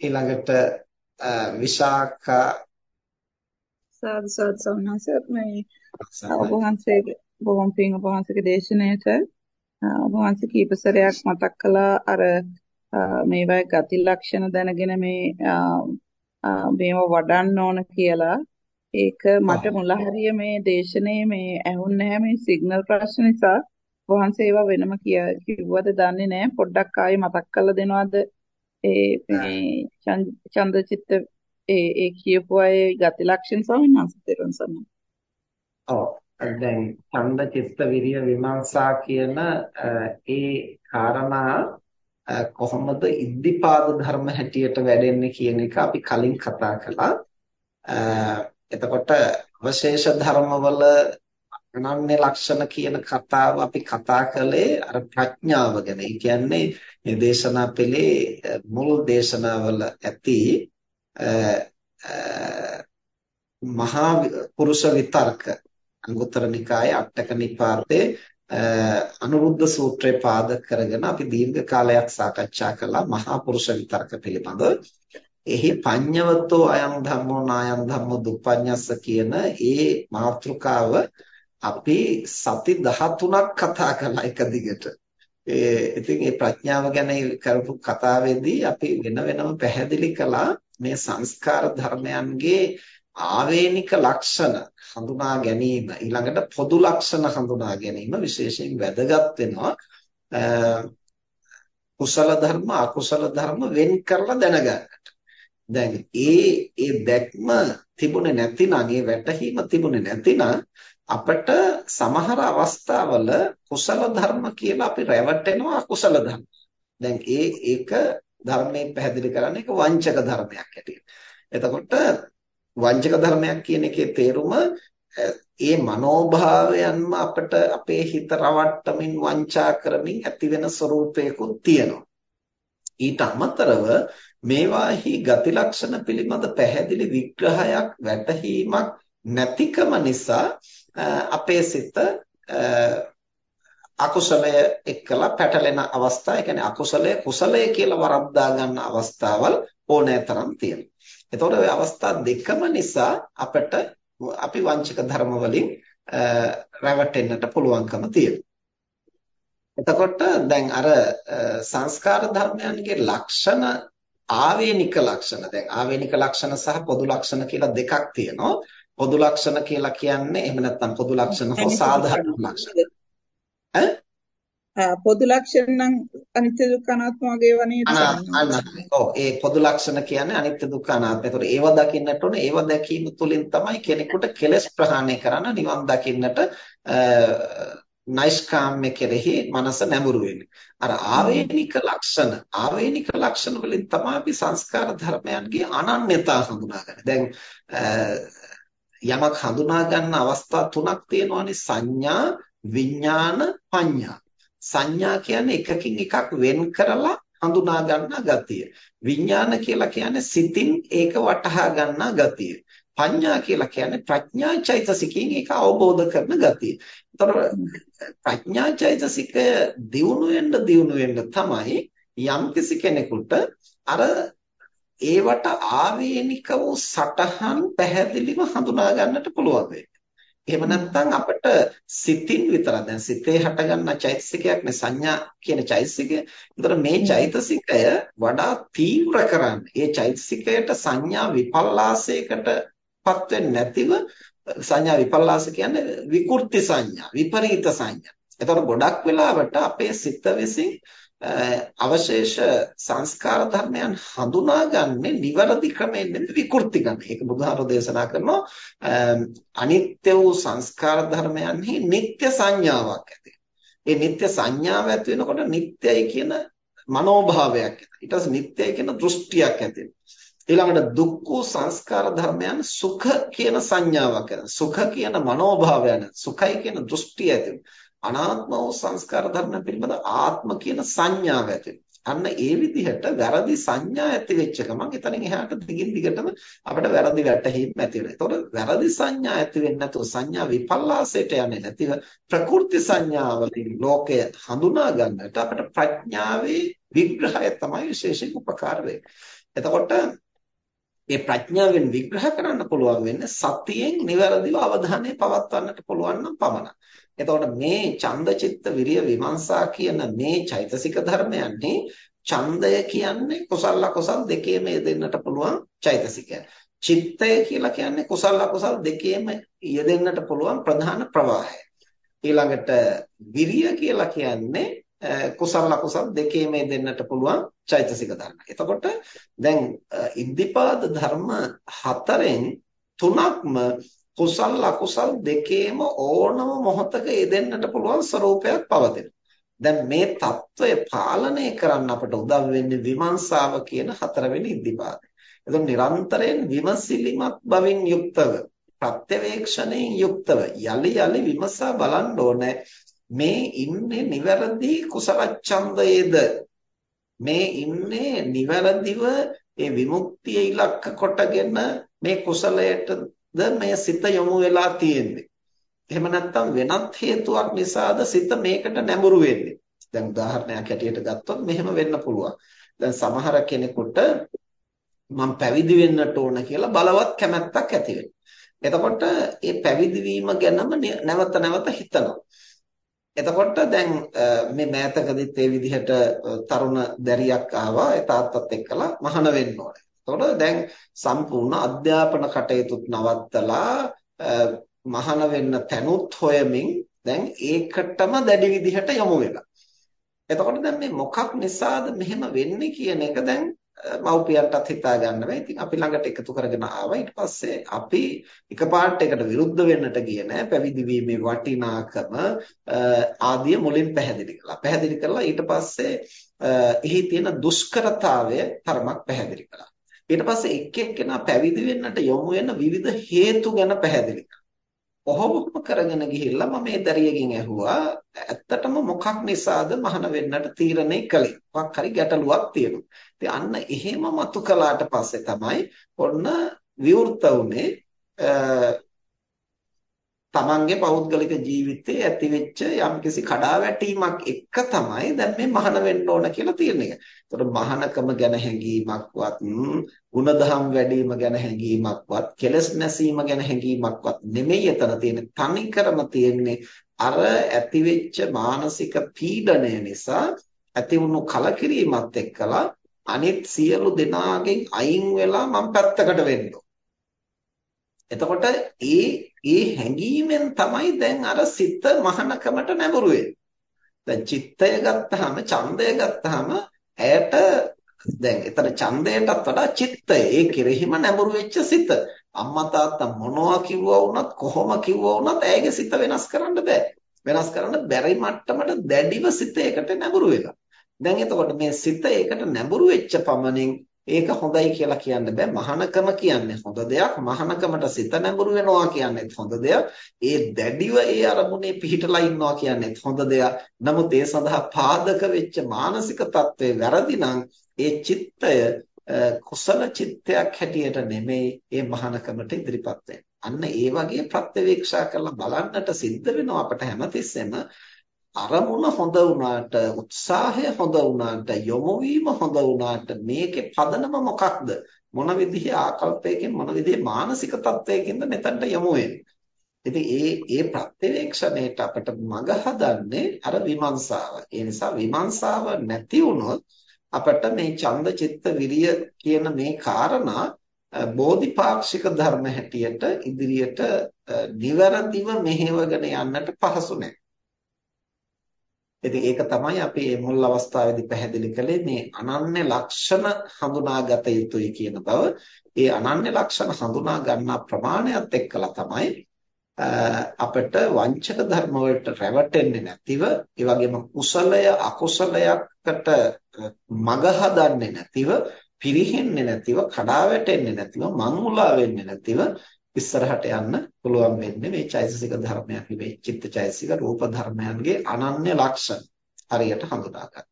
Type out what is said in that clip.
ඊළඟට විශාඛා සාදු සාදු සම්මාස මේ ඔබ වහන්සේගේ බොහොම පිං ඔබ වහන්සේගේ දේශනාවට ඔබ වහන්සේ කීප සැරයක් මතක් කළා. අර මේවයි ගති ලක්ෂණ දැනගෙන මේ මේව වඩන්න ඕන කියලා. ඒක මට මුල හරිය මේ දේශනේ මේ ඇහුන්නේ නැහැ මේ සිග්නල් ප්‍රශ්න නිසා. වහන්සේ ඒවා වෙනම කිව්වද දන්නේ නැහැ. පොඩ්ඩක් ආයේ මතක් කරලා දෙනවද ඒ මේ චන්දචිත්ත ඒ ඒ කියපු අය ගති ලක්ෂණ ස්වාමීන් වහන්සේ තේරුම් සම්මත. ඔව් දැන් චන්දචිත්ත විරිය විමර්ශා කියන ඒ කාරණා කොහොමද ඉද්ධිපාද ධර්ම හැටියට වැඩෙන්නේ කියන එක අපි කලින් කතා කළා. එතකොට අවශේෂ ධර්මවල අනන්‍ය ලක්ෂණ කියන කතාව අපි කතා කළේ අර ප්‍රඥාව ගැන. ඒ කියන්නේ මේ දේශනා පෙළේ මුල් දේශනාවල ඇති මහා පුරුෂ විතර්ක අංගුත්තර නිකායේ අටක නිපාතේ අනුරුද්ධ සූත්‍රය පාදක කරගෙන අපි දීර්ඝ කාලයක් සාකච්ඡා කළා මහා පුරුෂ විතර්ක පිළිබඳව. එහි පඤ්ඤවතෝ අයං ධම්මෝ නායං ධම්මෝ දුප්පඤ්ඤස්ස කියන ඒ මාතෘකාව අපි සති 13ක් කතා කළා එක දිගට. ඒ ඉතින් මේ ප්‍රඥාව ගැන කරපු කතාවේදී අපි වෙන වෙනම පැහැදිලි කළා මේ සංස්කාර ධර්මයන්ගේ ආවේනික ලක්ෂණ හඳුනා ගැනීම ඊළඟට පොදු ලක්ෂණ හඳුනා ගැනීම විශේෂයෙන් වැදගත් වෙනවා කුසල ධර්ම අකුසල ධර්ම වෙන් කරලා දැනගන්නට. දැන් ඒ ඒ දැක්ම තිබුණේ නැතිනම් ඒ වැටහීම තිබුණේ නැතිනම් අපිට සමහර අවස්ථාවල කුසල ධර්ම කියලා අපි රැවටෙනවා අකුසල ධර්ම. දැන් ඒ ඒක ධර්මයෙන් පැහැදිලි කරන්නේ ඒක වංචක ධර්මයක් හැටියට. එතකොට වංචක ධර්මයක් කියන එකේ තේරුම ඒ මනෝභාවයන්ම අපිට අපේ හිත රවට්ටමින් වංචා කරමින් ඇති වෙන ස්වરૂපයකුත් තියෙනවා. ඊට අමතරව මේවාහි ගති ලක්ෂණ පිළිබඳ පැහැදිලි විග්‍රහයක් වැටහීමක් නැතිකම නිසා අපේ සිත අකුසලය එක්කලා පැටලෙන අවස්ථා, ඒ කියන්නේ අකුසලය කුසලය කියලා වරද්දා ගන්න අවස්ථාවල් ඕනෑතරම් තියෙනවා. එතකොට ওই අවස්ථා දෙකම නිසා අපිට අපි වංචක ධර්ම වලින් රැවටෙන්නට පුළුවන්කම තියෙනවා. එතකොට දැන් අර සංස්කාර ධර්මයන්ගේ ලක්ෂණ ආවේනික ලක්ෂණ දැන් ආවේනික ලක්ෂණ සහ පොදු ලක්ෂණ කියලා දෙකක් තියෙනවා. පොදු ලක්ෂණ කියලා කියන්නේ එහෙම නැත්නම් පොදු ලක්ෂණ හෝ සාධාරණ ලක්ෂණ. ඈ පොදු ලක්ෂණ නම් අනිත්‍ය දුක්ඛ අනාත්ම වගේ වනේ ඔව් ඒ පොදු ලක්ෂණ කියන්නේ අනිත්‍ය දුක්ඛ අනාත්ම. ඒතකොට ඒව දකින්නට ඕනේ ඒව දැකීම තුළින් තමයි කෙනෙකුට කෙලෙස් ප්‍රහාණය කරන්න නිවන් දකින්නට නෛෂ්කාම්‍ය කෙරෙහි මනස නැඹුරු වෙන්නේ. අර ආවේනික ලක්ෂණ ආවේනික ලක්ෂණ වලින් තමයි අපි සංස්කාර ධර්මයන්ගේ අනන්‍යතාව හඳුනාගන්නේ. දැන් යමක් හඳුනා ගන්න අවස්ථා තුනක් තියෙනවානේ සංඥා විඥාන පඤ්ඤා සංඥා කියන්නේ එකකින් එකක් වෙන් කරලා හඳුනා ගන්නා ගතිය විඥාන කියලා කියන්නේ සිතින් ඒක වටහා ගන්නා ගතිය පඤ්ඤා කියලා කියන්නේ ප්‍රඥා චෛතසිකයෙන් ඒක අවබෝධ කරන ගතිය. ඒතර ප්‍රඥා චෛතසිකය දියුණු වෙන්න දියුණු වෙන්න තමයි යම්කිසි කෙනෙකුට අර ඒවට ආවේනික වූ සටහන් පැහැදිලිව හඳුනා ගන්නට පුළුවන් වෙන්නේ. එහෙම නැත්නම් අපිට සිතින් විතරක් දැන් සිතේ හටගන්න චෛතසිකයක් නේ සංඥා කියන චෛතසිකය. ඒතර මේ චෛතසිකය වඩා තීව්‍ර කරන්නේ. ඒ චෛතසිකයට සංඥා විපල්ලාසයකට පත් වෙන්නේ නැතිව සංඥා විපල්ලාස කියන්නේ විකෘති සංඥා විපරීත සංඥා. ඒතර ගොඩක් වෙලාවට අපේ සිත විසින් අවශේෂ සංස්කාර ධර්මයන් හඳුනාගන්නේ නිවැරදි ක්‍රමයෙන් නෙමෙයි විකෘති ගන්න. ඒක බුදුහාර දේශනා කරනවා අනිත්‍ය වූ සංස්කාර ධර්මයන්හි නিত্য සංඥාවක් ඇති. ඒ නিত্য සංඥාව ඇති වෙනකොට නিত্যයි කියන මනෝභාවයක් ඇති. ඊට පස්සේ නিত্যයි කියන දෘෂ්ටියක් ඇති වෙනවා. ඊළඟට දුක්ඛ සංස්කාර ධර්මයන් සුඛ කියන සංඥාවක් ඇති. සුඛ කියන මනෝභාවයන් සුඛයි කියන දෘෂ්ටිය ඇති. අනාත්ම වූ සංස්කාර ධර්ම පිළිබඳ ආත්ම කියන සංඥාව ඇති අන්න ඒ විදිහට වැරදි සංඥා ඇති වෙච්ච ගමන් එතනින් එහාට දිගින් දිගටම අපිට වැරදි වැටහීම් ඇති වෙනවා. ඒතකොට වැරදි සංඥා ඇති වෙන්නේ නැතුව සංඥා විපල්ලාසයට යන්නේ නැතිව ප්‍රකෘති සංඥාවලින් ලෝකය හඳුනා ගන්නට අපිට ප්‍රඥාවේ විග්‍රහය තමයි විශේෂයෙන් උපකාර එතකොට මේ ප්‍රඥාවෙන් විග්‍රහ කරන්න පුළුවන් වෙන්නේ සතියෙන් નિවරදිව අවධානය පවත්වන්නට පුළුවන් නම් පමණයි. එතකොට මේ ඡන්දචිත්ත විරිය විමර්ශා කියන මේ චෛතසික ධර්මයන්හි ඡන්දය කියන්නේ කුසල අකුසල් දෙකේම යෙදෙන්නට පුළුවන් චෛතසිකය. චිත්තය කියලා කියන්නේ කුසල අකුසල් දෙකේම යෙදෙන්නට පුළුවන් ප්‍රධාන ප්‍රවාහය. ඊළඟට විරිය කියලා කියන්නේ කුසල ලකුසල් දෙකේම දෙන්නට පුළුවන් චෛතසික ධර්ම. එතකොට දැන් ඉද්ධිපාද ධර්ම හතරෙන් තුනක්ම කුසල ලකුසල් දෙකේම ඕනම මොහතක යෙදෙන්නට පුළුවන් ස්වરૂපයක් පවතින. දැන් මේ తত্ত্বය පාලනය කරන්න අපට උදව් වෙන්නේ විමර්ශාව කියන හතරවෙනි ඉද්ධිපාදය. එතකොට නිරන්තරයෙන් විමසිලිමත් බවින් යුක්තව ප්‍රත්‍යවේක්ෂණයෙන් යුක්තව යලි යලි විමසා බලන්න ඕනේ මේ ඉන්නේ නිවැරදි කුසල ඡන්දයේද මේ ඉන්නේ නිවැරදිව ඒ විමුක්තිය ඉලක්ක කොටගෙන මේ කුසලයටද මේ සිත යොමු වෙලා තියෙන්නේ එහෙම නැත්නම් වෙනත් හේතුවක් නිසාද සිත මේකට නැඹුරු වෙන්නේ. දැන් උදාහරණයක් හැටියට ගත්තොත් මෙහෙම වෙන්න පුළුවන්. දැන් සමහර කෙනෙකුට මම පැවිදි වෙන්නට ඕන කියලා බලවත් කැමැත්තක් ඇති එතකොට මේ පැවිදි වීම ගැනම නැවත නැවත හිතනවා. එතකොට දැන් මේ මෑතකදීත් ඒ විදිහට තරුණ දැරියක් ආවා ඒ තාත්තත් එක්කලා මහාන වෙන්න ඕනේ. එතකොට දැන් සම්පූර්ණ අධ්‍යාපන කටයුතුත් නවත්තලා මහාන වෙන්න තැනුත් හොයමින් දැන් ඒකටම දැඩි විදිහට යමු වෙලා. එතකොට දැන් මේ මොකක් නිසාද මෙහෙම වෙන්නේ කියන එක දැන් මව්පියන්ටත් හිතා ගන්න බෑ. ඉතින් අපි ළඟට එකතු කරගෙන ආවා. ඊට පස්සේ අපි එකපාරට එකට විරුද්ධ වෙන්නට ගියේ නෑ. පැවිදි වීමේ වටිනාකම ආදිය මුලින් පැහැදිලි කළා. පැහැදිලි කරලා ඊට පස්සේ එහි තියෙන දුෂ්කරතාවය තරමක් පැහැදිලි කළා. ඊට පස්සේ එක් එක්කෙනා පැවිදි වෙන්නට යොමු වෙන විවිධ හේතු ගැන පැහැදිලි කළා. කොහොමම කරගෙන ගිහිල්ලා මම මේ දරියකින් ඇහුවා ඇත්තටම මොකක් නිසාද මහාන වෙන්නට තීරණය කළේ මොකක් හරි ගැටලුවක් තියෙනවා ඉතින් අන්න එහෙම මතු කළාට පස්සේ තමයි ඔන්න විවෘත වුනේ තමන්ගේ පෞද්ගලික ජීවිතයේ ඇතිවෙච්ච යම්කිසි කඩාවැටීමක් එක්ක තමයි දැන් මේ මහාන වෙන්න ඕන කියලා තීරණය. ඒතකොට මහානකම ගැන හැඟීමක්වත්, ಗುಣධම් වැඩිම ගැන හැඟීමක්වත්, කෙලස් නැසීම ගැන හැඟීමක්වත් නෙමෙයි එතන තියෙන්නේ. තනිකරම තියෙන්නේ අර ඇතිවෙච්ච මානසික පීඩනය නිසා ඇතිවුණු කලකිරීමත් එක්කලා අනිත් සියලු දෙනාගෙන් අයින් වෙලා මම පැත්තකට වෙන්න එතකොට ඒ ඒ හැඟීමෙන් තමයි දැන් අර සිත මහානකමට නැඹුරු දැන් චිත්තය ගත්තාම ඡන්දය ගත්තාම ඇයට දැන් එතන ඡන්දයටත් වඩා චිත්තය ඒ කෙරෙහිම නැඹුරු වෙච්ච සිත. අම්මා තාත්තා මොනවා කිව්වා වුණත් කොහොම කිව්වා වුණත් ඇයගේ සිත වෙනස් කරන්න බෑ. වෙනස් කරන්න බැරි මට්ටමට දැඩිව සිත ඒකට නැඹුරු වෙලා දැන් එතකොට මේ සිත ඒකට නැඹුරු වෙච්ච පමණින් ඒක හොඳයි කියලා කියන්න බෑ. මහානකම කියන්නේ හොඳ දෙයක්. මහානකමට සිත නැඹුරු වෙනවා කියන්නේත් හොඳ දෙයක්. ඒ දැඩිව ඒ අරමුණේ පිහිටලා ඉන්නවා කියන්නේත් හොඳ දෙයක්. නමුත් ඒ සඳහා පාදක වෙච්ච මානසික తත්වයේ වැරදි ඒ චිත්තය කුසල චිත්තයක් හැටියට නෙමෙයි ඒ මහානකමට ඉදිරිපත් අන්න ඒ වගේ ප්‍රත්‍යවේක්ෂා කරලා බලන්නට සිද්ධ වෙනවා අපට හැමතිස්සෙම අරමුණ හොඳ වුණාට උත්සාහය හොඳ වුණාට යොමු හොඳ වුණාට මේකේ පදනම මොකක්ද මොන විදිහේ ආකල්පයකින් මොන විදිහේ මානසික තත්වයකින්ද මෙතනට යොමු ඉතින් ඒ ඒ ප්‍රත්‍යවේක්ෂණයට අපිට මඟ හදන්නේ අර විමර්ශාව. ඒ නිසා විමර්ශාව නැති වුණොත් අපිට මේ ඡන්ද චිත්ත විරිය කියන මේ කාරණා බෝධිපාක්ෂික ධර්ම හැටියට ඉදිරියට නිවැරදිව මෙහෙවගෙන යන්නට පහසු නැහැ. ඉතින් ඒක තමයි අපි මේ මුල් අවස්ථාවේදී පැහැදිලි කළේ මේ අනන්‍ය ලක්ෂණ හඳුනාගත යුතුයි කියන බව. ඒ අනන්‍ය ලක්ෂණ හඳුනා ගන්නා ප්‍රමාණයත් එක්කලා තමයි අපිට වංචක ධර්ම වලට රැවටෙන්නේ නැතිව ඒ වගේම කුසලය අකුසලයකට මග හදන්නේ නැතිව පිරිහෙන්නේ නැතිව කඩා වැටෙන්නේ නැතිව මංමුලා වෙන්නේ නැතිව ඉස්සරහට යන්න පුළුවන් වෙන්නේ මේ චෛතසික ධර්මයන් මේ චිත්ත චෛතසික රූප ධර්මයන්ගේ අනන්‍ය ලක්ෂණ හරියට හඳුනා ගන්න.